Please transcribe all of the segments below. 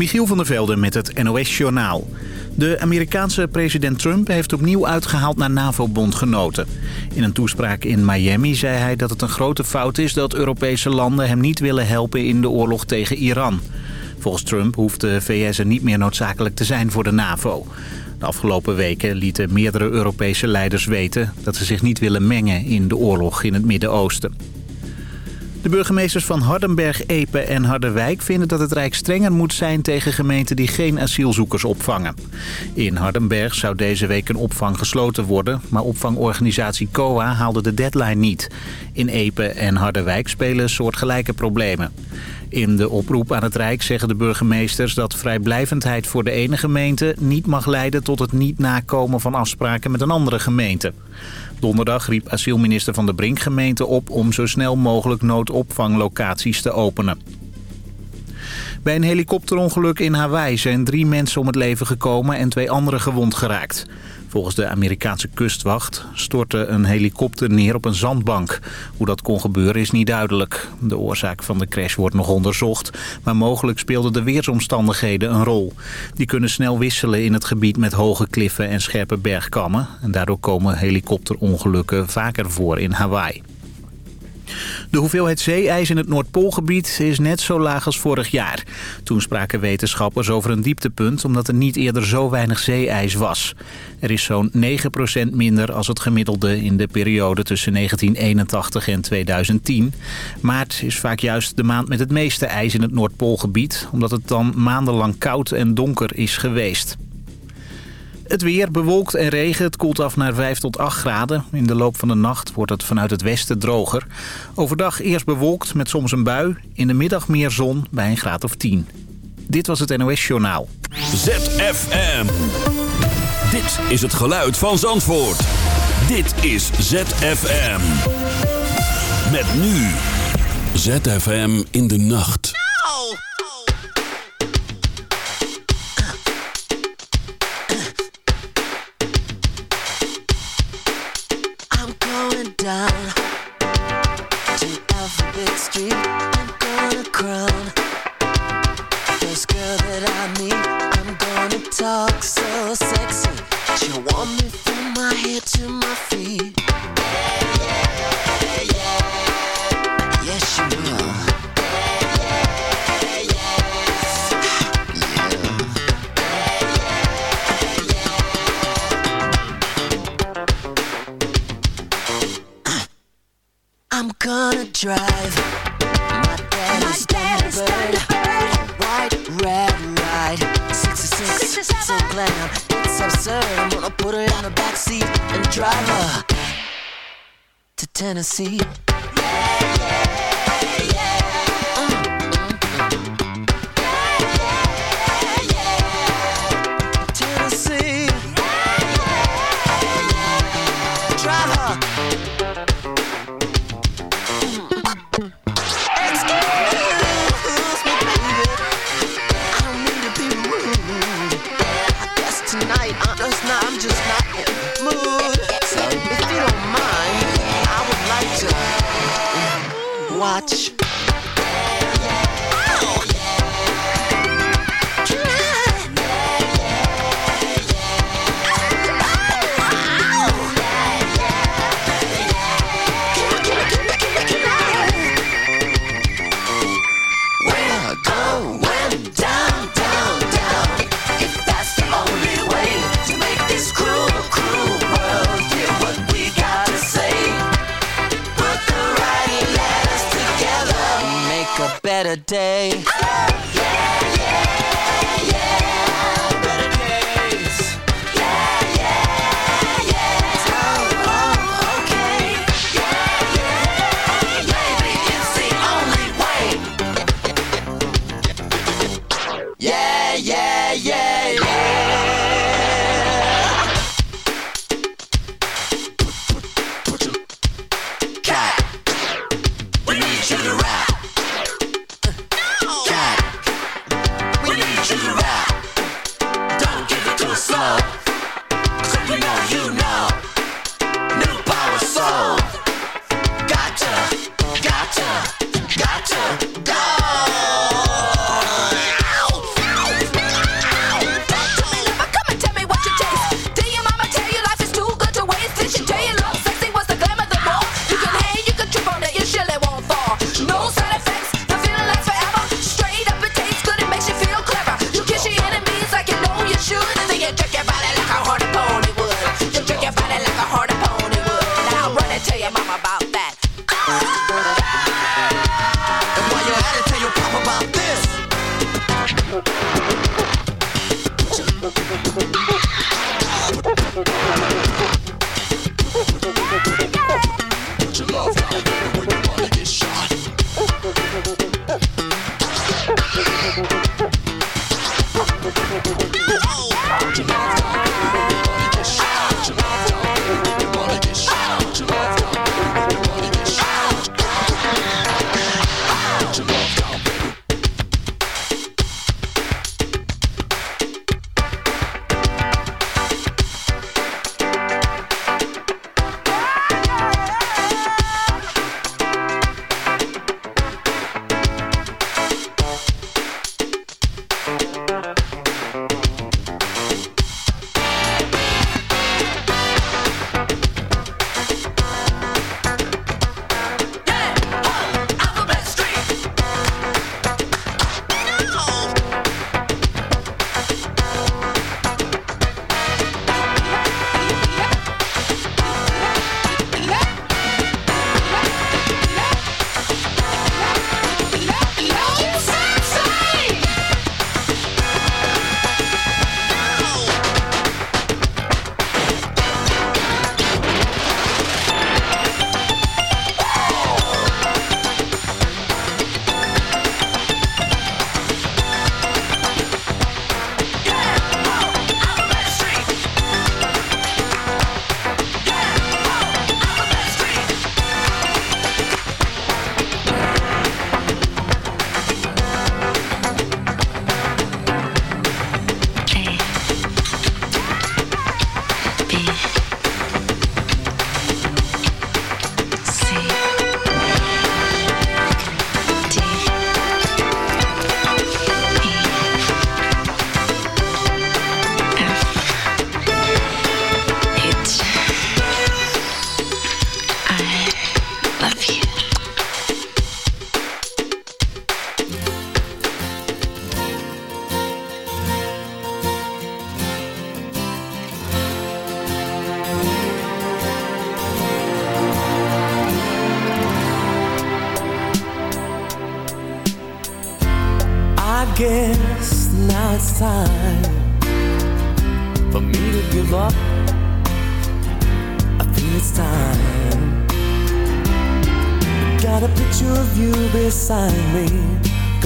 Michiel van der Velde met het NOS-journaal. De Amerikaanse president Trump heeft opnieuw uitgehaald naar NAVO-bondgenoten. In een toespraak in Miami zei hij dat het een grote fout is... dat Europese landen hem niet willen helpen in de oorlog tegen Iran. Volgens Trump hoeft de VS er niet meer noodzakelijk te zijn voor de NAVO. De afgelopen weken lieten meerdere Europese leiders weten... dat ze zich niet willen mengen in de oorlog in het Midden-Oosten. De burgemeesters van Hardenberg, Epe en Harderwijk vinden dat het Rijk strenger moet zijn tegen gemeenten die geen asielzoekers opvangen. In Hardenberg zou deze week een opvang gesloten worden, maar opvangorganisatie COA haalde de deadline niet. In Epe en Harderwijk spelen soortgelijke problemen. In de oproep aan het Rijk zeggen de burgemeesters dat vrijblijvendheid voor de ene gemeente niet mag leiden tot het niet nakomen van afspraken met een andere gemeente. Donderdag riep asielminister Van der Brink gemeente op om zo snel mogelijk noodopvanglocaties te openen. Bij een helikopterongeluk in Hawaii zijn drie mensen om het leven gekomen en twee anderen gewond geraakt. Volgens de Amerikaanse kustwacht stortte een helikopter neer op een zandbank. Hoe dat kon gebeuren is niet duidelijk. De oorzaak van de crash wordt nog onderzocht. Maar mogelijk speelden de weersomstandigheden een rol. Die kunnen snel wisselen in het gebied met hoge kliffen en scherpe bergkammen. En daardoor komen helikopterongelukken vaker voor in Hawaii. De hoeveelheid zeeijs in het Noordpoolgebied is net zo laag als vorig jaar. Toen spraken wetenschappers over een dieptepunt omdat er niet eerder zo weinig zeeijs was. Er is zo'n 9% minder als het gemiddelde in de periode tussen 1981 en 2010. Maart is vaak juist de maand met het meeste ijs in het Noordpoolgebied... omdat het dan maandenlang koud en donker is geweest. Het weer bewolkt en regen. Het koelt af naar 5 tot 8 graden. In de loop van de nacht wordt het vanuit het westen droger. Overdag eerst bewolkt met soms een bui. In de middag meer zon bij een graad of 10. Dit was het NOS Journaal. ZFM. Dit is het geluid van Zandvoort. Dit is ZFM. Met nu. ZFM in de nacht. Down drive my daddy's, Thunderbird. White, red, right. 66, so glam. It's absurd. I'm gonna put her in the backseat and drive her to. Tennessee.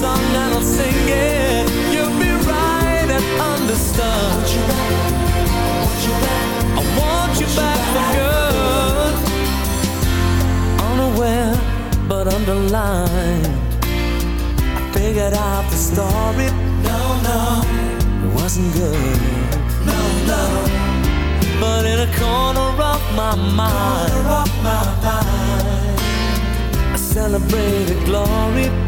song and I'll sing it. You'll be right and understood. I want you back. I want you back. Want you back for good. Unaware but underlined. I figured out the story. No, no, it wasn't good. No, no. But in a corner of my mind, corner of my mind, I celebrated glory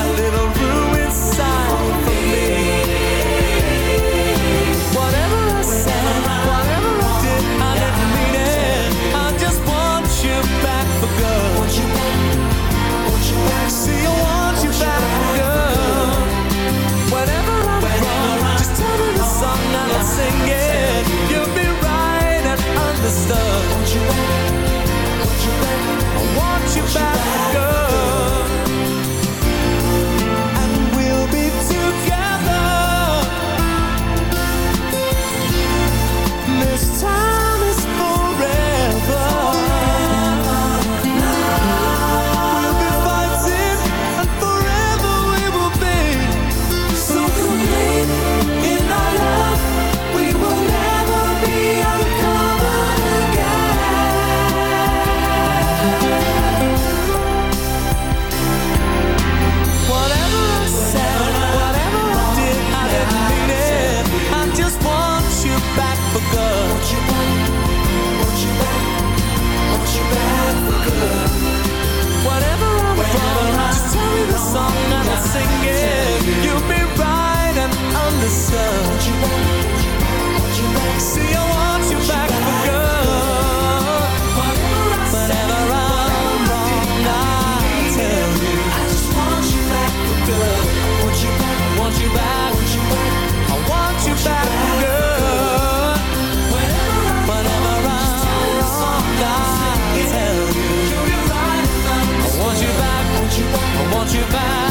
Singing. You'll be on the. See, I want you back I'm I tell you. I just want you back good. Want you back, want you back. I want you back I'm wrong, I tell you. I want you back, I want you back.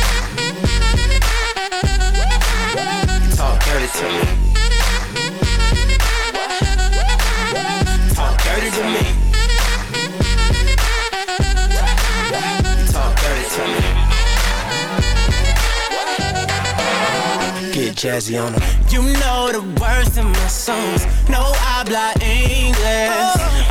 To me. Talk dirty to me. Talk dirty to me. Get jazzy on 'em. You know the words in my songs. No habla English.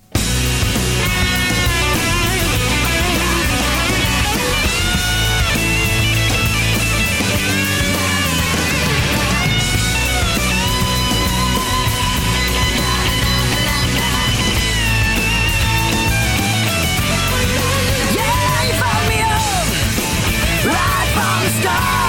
From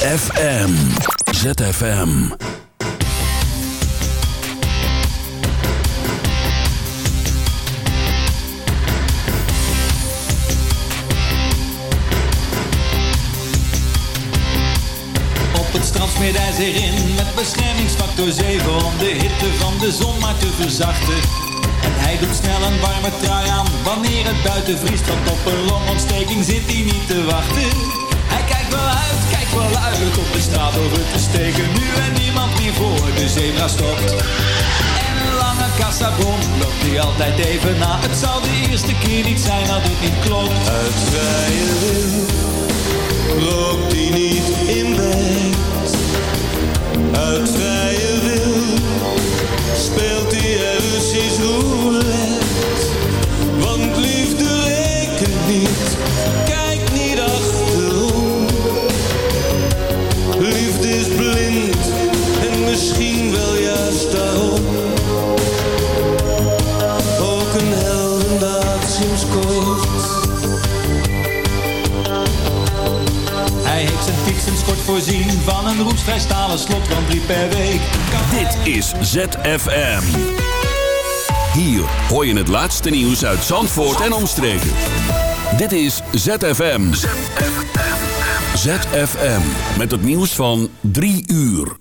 ZFM. ZFM. Op het strand smeert hij in met beschermingsfactor 7 om de hitte van de zon maar te verzachten. En hij doet snel een warme trui aan wanneer het buiten vriest, want op een longontsteking zit hij niet te wachten. Hij kijkt wel uit, kijkt wel uit op de straat over te steken, nu en niemand meer voor de zebra stopt. En een lange kassabon loopt hij altijd even na. Het zal de eerste keer niet zijn dat het niet klopt. Uit vrije wil rookt hij niet in bed. Uit vrije wil speelt toekomstvrij stalen slot van drie per week. Dit is ZFM. Hier hoor je het laatste nieuws uit Zandvoort en omstreken. Dit is ZFM. ZFM. Met het nieuws van 3 uur.